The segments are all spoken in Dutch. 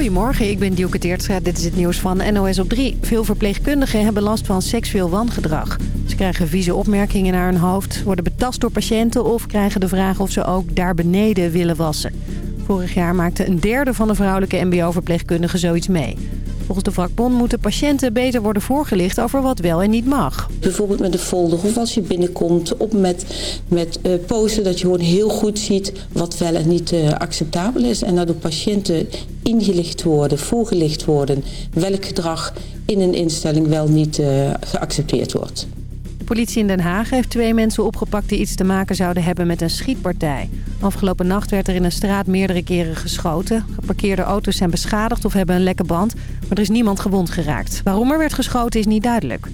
Goedemorgen, ik ben Dielke Teertstra. Dit is het nieuws van NOS op 3. Veel verpleegkundigen hebben last van seksueel wangedrag. Ze krijgen vieze opmerkingen naar hun hoofd, worden betast door patiënten... of krijgen de vraag of ze ook daar beneden willen wassen. Vorig jaar maakte een derde van de vrouwelijke mbo-verpleegkundigen zoiets mee. Volgens de vakbond moeten patiënten beter worden voorgelicht over wat wel en niet mag. Bijvoorbeeld met de folder of als je binnenkomt op met, met uh, posten dat je gewoon heel goed ziet wat wel en niet uh, acceptabel is. En dat patiënten ingelicht worden, voorgelicht worden welk gedrag in een instelling wel niet uh, geaccepteerd wordt. Politie in Den Haag heeft twee mensen opgepakt die iets te maken zouden hebben met een schietpartij. Afgelopen nacht werd er in een straat meerdere keren geschoten. Geparkeerde auto's zijn beschadigd of hebben een lekke band, maar er is niemand gewond geraakt. Waarom er werd geschoten is niet duidelijk.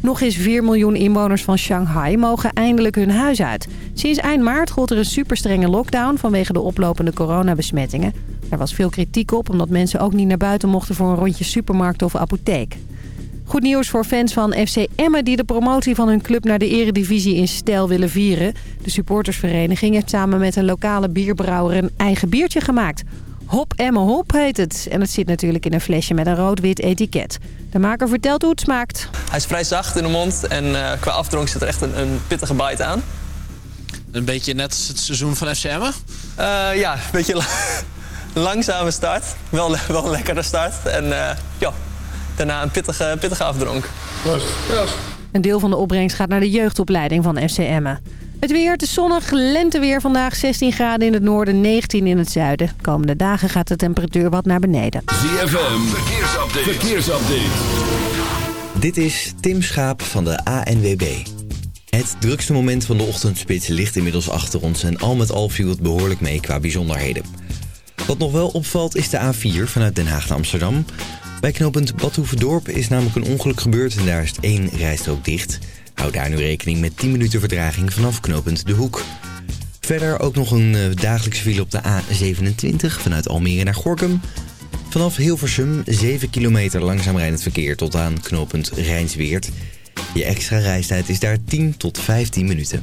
Nog eens 4 miljoen inwoners van Shanghai mogen eindelijk hun huis uit. Sinds eind maart gold er een superstrenge lockdown vanwege de oplopende coronabesmettingen. Er was veel kritiek op omdat mensen ook niet naar buiten mochten voor een rondje supermarkt of apotheek. Goed nieuws voor fans van FC Emmen die de promotie van hun club naar de eredivisie in stijl willen vieren. De supportersvereniging heeft samen met een lokale bierbrouwer een eigen biertje gemaakt. Hop Emmen Hop heet het. En het zit natuurlijk in een flesje met een rood-wit etiket. De maker vertelt hoe het smaakt. Hij is vrij zacht in de mond en uh, qua afdronk zit er echt een, een, pittige bite aan. Een beetje net als het seizoen van FC Emmen? Uh, ja, een beetje la langzame start. Wel, wel een lekkere start. En uh, ja, daarna een pittige, pittige afdronk. Een deel van de opbrengst gaat naar de jeugdopleiding van FC Emmen. Het weer, het is zonnig, lenteweer vandaag, 16 graden in het noorden, 19 in het zuiden. De komende dagen gaat de temperatuur wat naar beneden. ZFM, verkeersupdate. verkeersupdate. Dit is Tim Schaap van de ANWB. Het drukste moment van de ochtendspits ligt inmiddels achter ons... en al met al viel het behoorlijk mee qua bijzonderheden. Wat nog wel opvalt is de A4 vanuit Den Haag naar Amsterdam... Bij knooppunt Badhoevedorp is namelijk een ongeluk gebeurd en daar is één rijstrook dicht. Hou daar nu rekening met 10 minuten vertraging vanaf knooppunt De Hoek. Verder ook nog een dagelijkse file op de A27 vanuit Almere naar Gorkum. Vanaf Hilversum 7 kilometer langzaam rijdend verkeer tot aan knooppunt Rijnsweert. Je extra reistijd is daar 10 tot 15 minuten.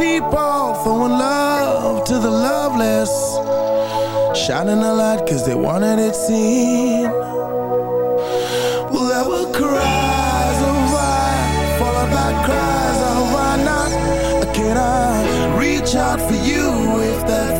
people throwing love to the loveless Shining a light cause they wanted it seen. Well there were cries of why Followed by cries of why not Can I reach out for you if that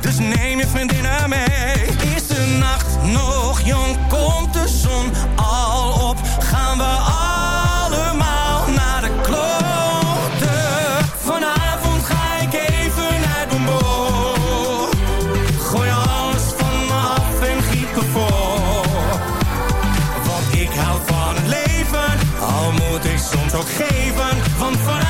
dus neem je vriendinnen mee. Is de nacht nog jong, komt de zon al op, gaan we allemaal naar de klote. Vanavond ga ik even naar Boembo. Gooi alles van me af en giet ervoor. Want ik hou van het leven, al moet ik soms ook geven, want vanavond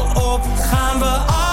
op, gaan we allemaal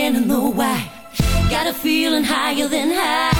when the why. Got a feeling higher than high.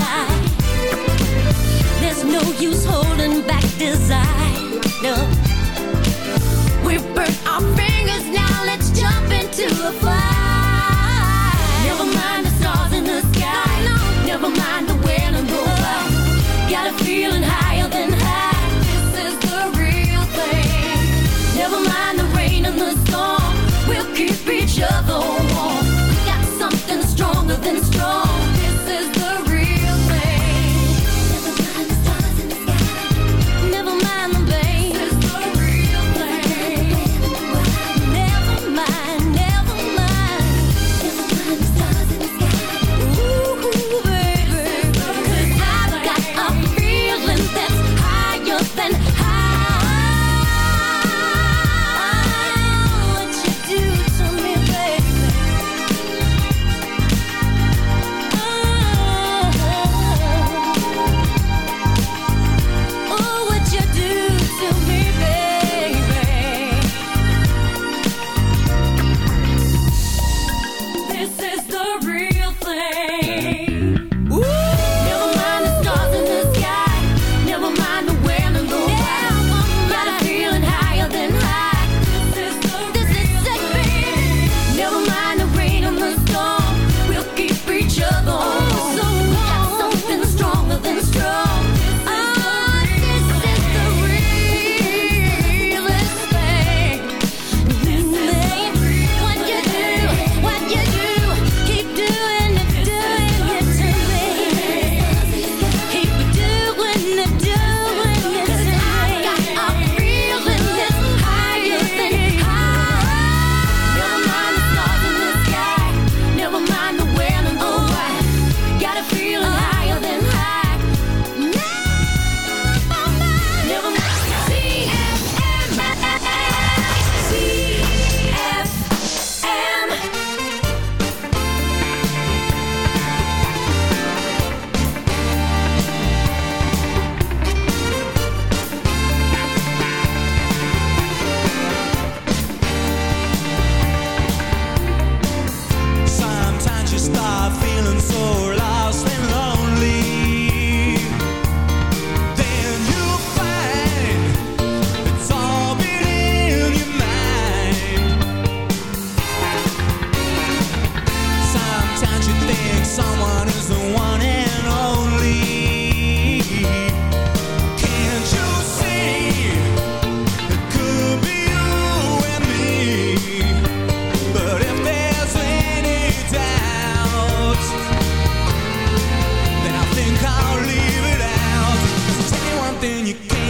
No use holding back desire. No. We've burnt our fingers, now let's jump into the fire. Never mind the stars in the sky. Never mind the and the why. Got a feeling higher when you came.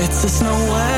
Gets us nowhere.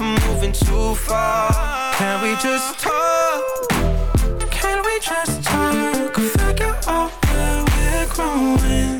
from moving too far Can we just talk? Can we just talk? Figure out where we're growing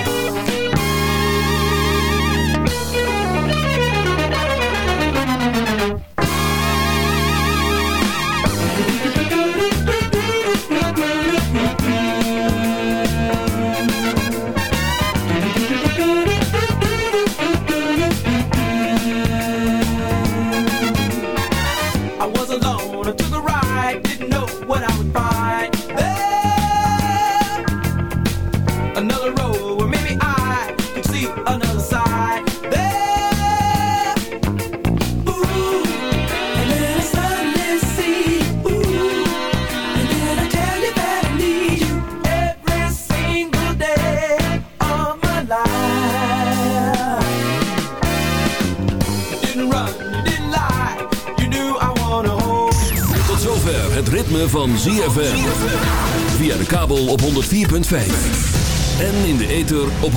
En in de ether op 106.9.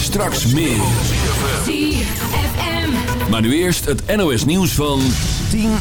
Straks meer. Maar nu eerst het NOS nieuws van 10 uur.